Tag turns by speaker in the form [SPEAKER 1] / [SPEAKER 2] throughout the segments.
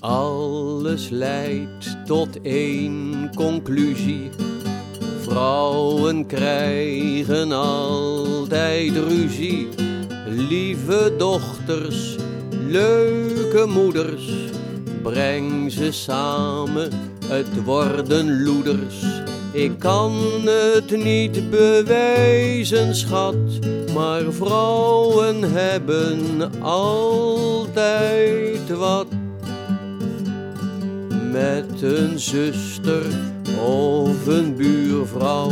[SPEAKER 1] Alles leidt tot één conclusie. Vrouwen krijgen altijd ruzie. Lieve dochters, leuke moeders, breng ze samen, het worden loeders. Ik kan het niet bewijzen, schat, maar vrouwen hebben altijd wat met een zuster of een buurvrouw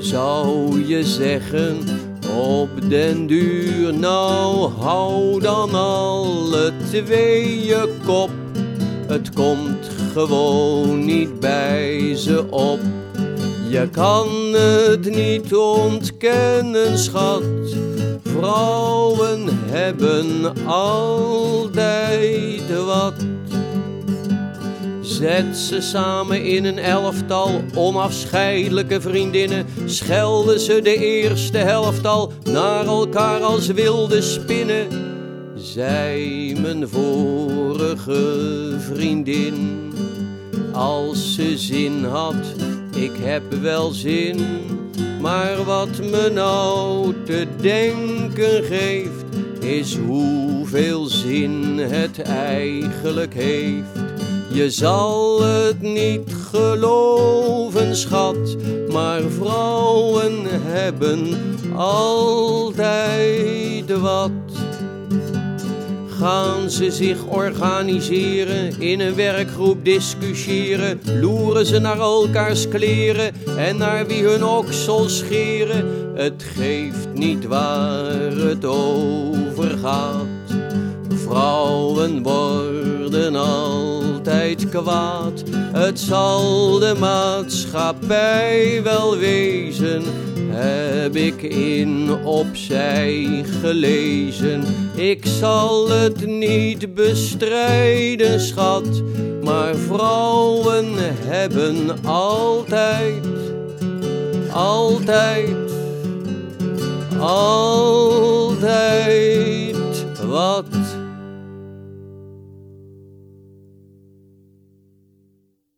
[SPEAKER 1] zou je zeggen op den duur nou hou dan alle twee je kop. Het komt gewoon niet bij ze op. Je kan het niet ontkennen schat. Vrouwen hebben altijd wat Zet ze samen in een elftal, onafscheidelijke vriendinnen. Schelden ze de eerste helft al naar elkaar als wilde spinnen. Zij mijn vorige vriendin, als ze zin had, ik heb wel zin. Maar wat me nou te denken geeft, is hoeveel zin het eigenlijk heeft. Je zal het niet geloven, schat, maar vrouwen hebben altijd wat. Gaan ze zich organiseren, in een werkgroep discussiëren, loeren ze naar elkaars kleren en naar wie hun oksel scheren. Het geeft niet waar het over gaat. Vrouwen worden altijd Het zal de maatschappij wel wezen. Heb ik in opzij gelezen. Ik zal het niet bestrijden, schat. Maar vrouwen hebben altijd, altijd, altijd